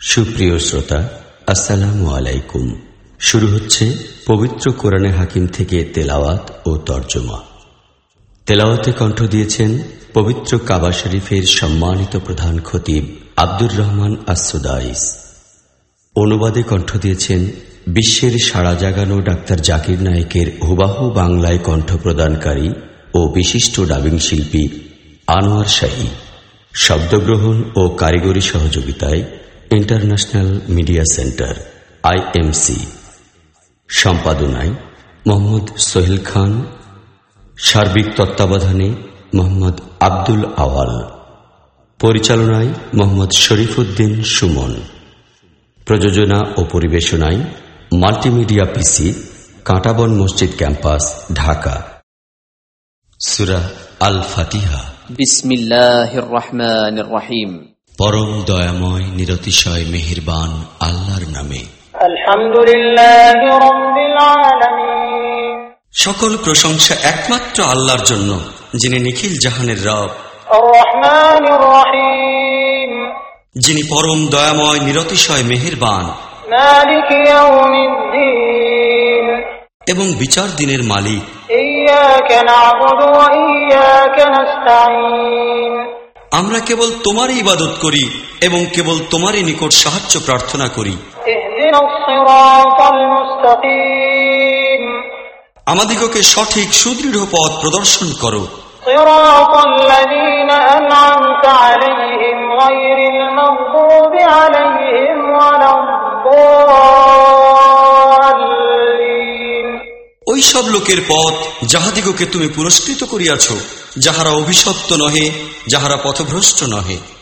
সুপ্রিয় শ্রোতা, আসসালামু আলাইকুম। শুরু হচ্ছে পবিত্র কোরআনে হাকিম থেকে তেলাওয়াত ও তর্জমা। তেলাওয়াতে কণ্ঠ দিয়েছেন পবিত্র কাবা শরীফের সম্মানিত প্রধান খতিব আব্দুর রহমান আসুদাইস অনুবাদে কণ্ঠ দিয়েছেন বিশ্বের সাড়া জাগানো ডাক্তার জাকির নায়েকের হুবাহু বাংলায় কণ্ঠ প্রদানকারী ও বিশিষ্ট ডাবিং শিল্পী আনোয়ার শাহী। শব্দগ্রহণ ও কারিগরি সহযোগিতায় ইন্টারন্যাশনাল মিডিয়া সেন্টার আইএমসি সম্পাদনায় মোহাম্মদ সোহেল খান, সার্বিক তত্ত্বাবধানে মোহাম্মদ আব্দুল আওয়াল, পরিচালনায় মোহাম্মদ শরীফুদ্দিন সুমন, প্রযোজনা ও পরিবেশনায় মাল্টিমিডিয়া পিসি, কাঁটাবন মসজিদ ক্যাম্পাস, ঢাকা। সুরা আল ফাতিহা বিসমিল্লাহির রহমানির রহিম। পরম দয়াময় নিরতিশয় মেহেরবান আল্লাহর নামে। সকল প্রশংসা একমাত্র আল্লাহর জন্য যিনি নিখিল জাহানের রব। যিনি পরম দয়াময় নিরতিশয় মেহেরবান। এবং বিচার দিনের মালিক। ইয়্যাকা নাস্তাঈন। আমরা কেবল তোমারই ইবাদত করি এবং কেবল তোমারই নিকট সাহায্য প্রার্থনা করি। আমাদিগকে সঠিক সুদৃঢ় পথ প্রদর্শন করো। ওই সব লোকের পথ যাহাদিগকে তুমি পুরস্কৃত করিয়াছ যাহারা অভিশপ্ত নহে যাহারা পথভ্রষ্ট নহে।